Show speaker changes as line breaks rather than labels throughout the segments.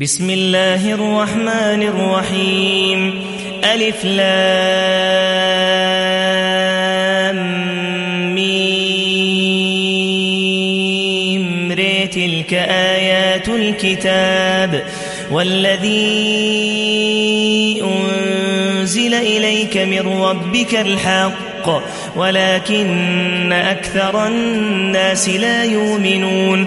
بسم الله الرحمن الرحيم ألف لام ميم ري تلك آيات الكتاب والذي أنزل إليك من ربك الحق ولكن أكثر الناس لا يؤمنون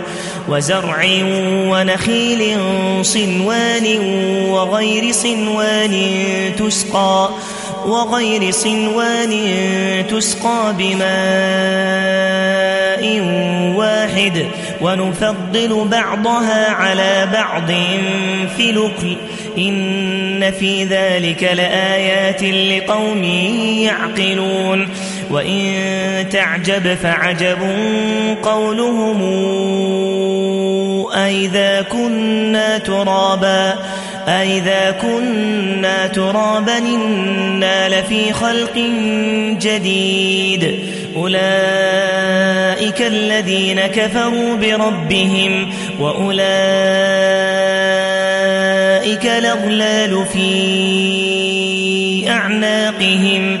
وزرع ونخيل صنوان وغير صنوان تسقى وغير صنوان تسقى بماء واحد ونفضل بعضها على بعض في لقل إن في ذلك لآيات لقوم يعقلون. وإن تعجب فعجب قولهم أئذا كنا ترابا أئذا كنا ترابا إنا لفي خلق جديد. أولئك الذين كفروا بربهم وأولئك الأغلال في أعناقهم.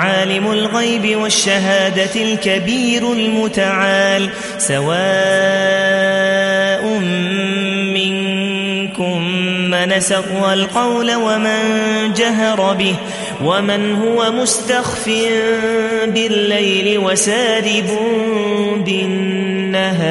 عالم الغيب والشهادة الكبير المتعال سواء منكم من سر القول ومن جهر به ومن هو مستخف بالليل وسارب بالنهار.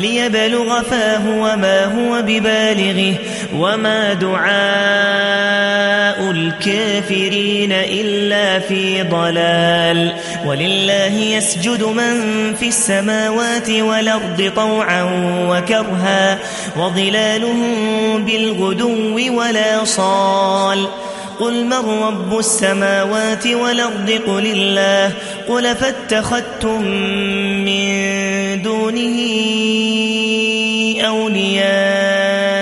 ليبلغ فاه وما هو ببالغه وما دعاء الكافرين إلا في ضلال ولله يسجد من في السماوات والأرض طوعا وكرها وظلالهم بالغدو ولا صال قل من رب السماوات والأرض قل الله قل فاتخذتم من دونه أولياء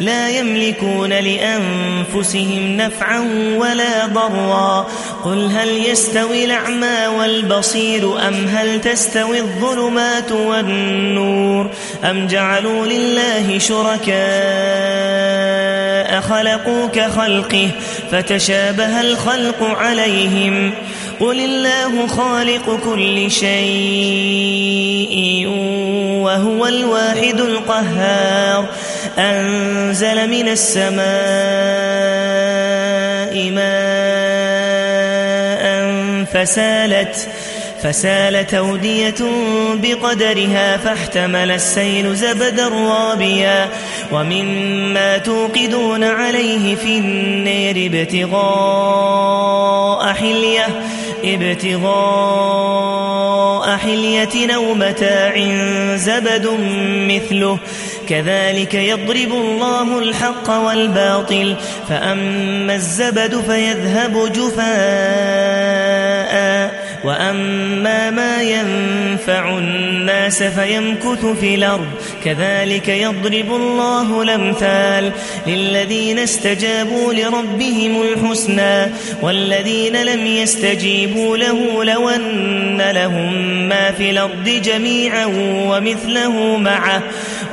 لا يملكون لأنفسهم نفعا ولا ضرا قل هل يستوي الأعمى والبصير أم هل تستوي الظلمات والنور أم جعلوا لله شركاء خلقوا كخلقه فتشابه الخلق عليهم قل الله خالق كل شيء وهو الواحد القهار أنزل من السماء ماء فسالت فسالت اوديه بقدرها فاحتمل السيل زبدا رابيا ومما توقدون عليه في النير ابتغاء حليه ابتغاء حلية أو متاع زبد مثله. كذلك يضرب الله الحق والباطل فأما الزبد فيذهب جفاء. وأما ما ينفع الناس فيمكث في الأرض كذلك يضرب الله الأمثال للذين استجابوا لربهم الحسنى والذين لم يستجيبوا له لو أن لهم ما في الأرض جميعا ومثله معه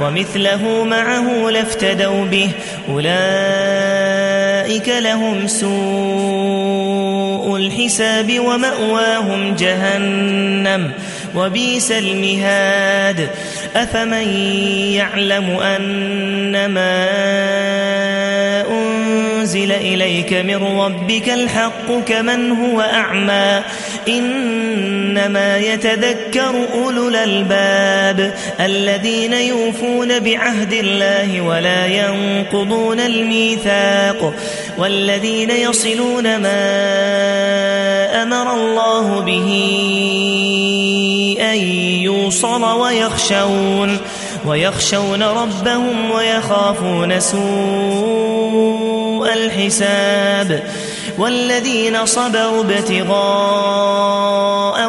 ومثله معه لافتدوا به أولئك لهم سوء الحساب ومأواهم جهنم وبئس المهاد أفمن يعلم أنما أنزل إليك من ربك الحق كمن هو أعمى. إنما يتذكر أولو الألباب الذين يوفون بعهد الله ولا ينقضون الميثاق والذين يصلون ما أمر الله به أن يوصل ويخشون ويخشون ربهم ويخافون سوء الحساب والذين صبروا ابتغاء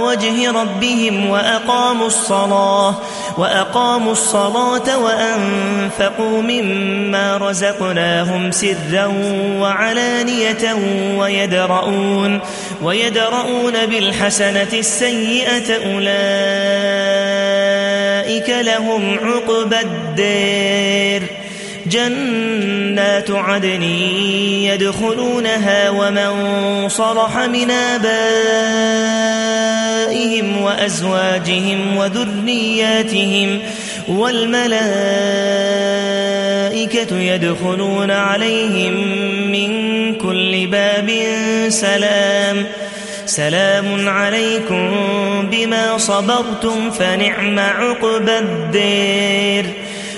وجه ربهم وأقاموا الصلاة وأقاموا الصلاة وأنفقوا مما رزقناهم سرا وعلانية ويدرؤون ويدرؤون بالحسنة السيئة أولئك لهم عقبى الدير جنات عدن يدخلونها ومن صلح من آبائهم وأزواجهم وذرياتهم والملائكة يدخلون عليهم من كل باب سلام سلام عليكم بما صبرتم فنعم عقبى الدير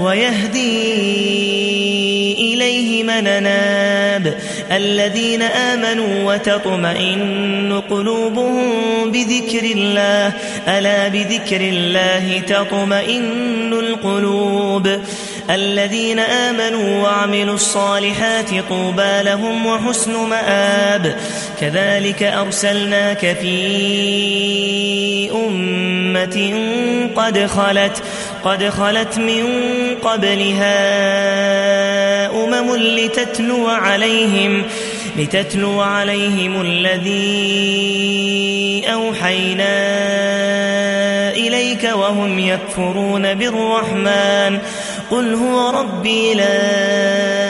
ويهدي إليه من ناب الذين آمنوا وتطمئن قلوبهم بذكر الله. ألا بذكر الله تطمئن القلوب. الذين آمنوا وعملوا الصالحات طوبى لهم وحسن مآب. كذلك أرسلناك في أمة قد خلت. قد خلت من قبلها أمم لتتلو عليهم لتتلو عليهم الذي أوحينا إليك وهم يكفرون بالرحمن. قل هو ربي لا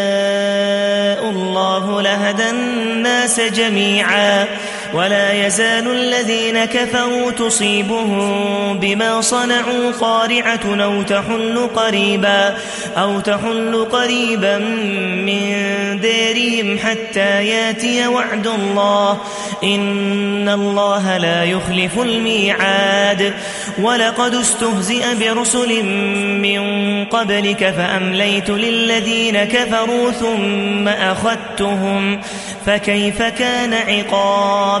لهدى الناس جميعا ولا يزال الذين كفروا تصيبهم بما صنعوا قارعة أو تحل قريبا, أو تحل قريبا من ديرهم حتى ياتي وعد الله. إن الله لا يخلف الميعاد. ولقد استهزئ برسل من قبلك فأمليت للذين كفروا ثم أخذتهم. فكيف كان عقاب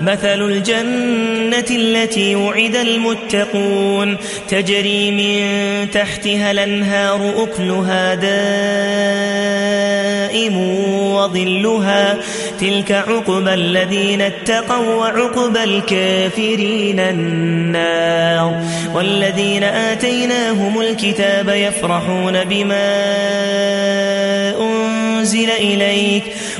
مثل الجنة التي وعد المتقون. تجري من تحتها الأنهار أكلها دائم وظلها. تلك عقبى الذين اتقوا وعقبى الكافرين النار. والذين آتيناهم الكتاب يفرحون بما أنزل إليك.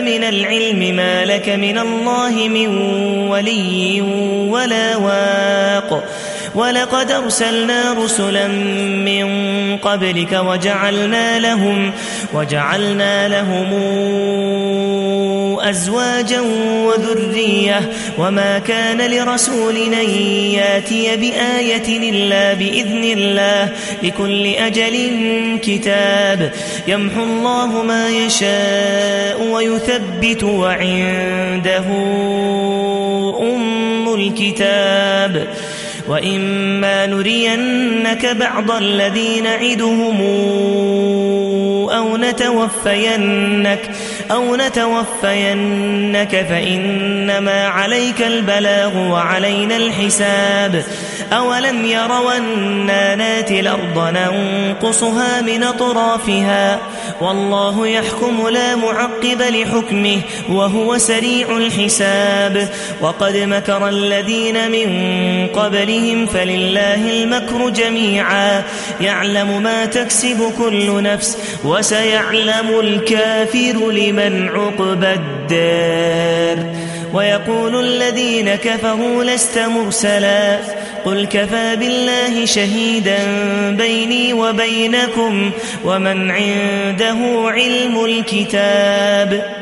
من العلم ما لك من الله من ولي ولا واق. ولقد أرسلنا رسلا من قبلك وجعلنا لهم وجعلنا لهم أزواجا وذرية وما كان لرسول أن يأتي بآية إلا بإذن الله لكل أجل كتاب يمحو الله ما يشاء ويثبت وعنده أم الكتاب وإما نرينك بعض الذي نعدهم. أو نتوفينك أو نتوفينك فإنما عليك البلاغ وعلينا الحساب. أولم يروا أنا ناتي الأرض ننقصها من أطرافها؟ والله يحكم لا معقب لحكمه وهو سريع الحساب. وقد مكر الذين من قبلهم فلله المكر جميعا. يعلم ما تكسب كل نفس وسيعلم الكافر لمن عقبى الدار. ويقول الذين كفروا لست مرسلا. قل كفى بالله شهيدا بيني وبينكم ومن عنده علم الكتاب.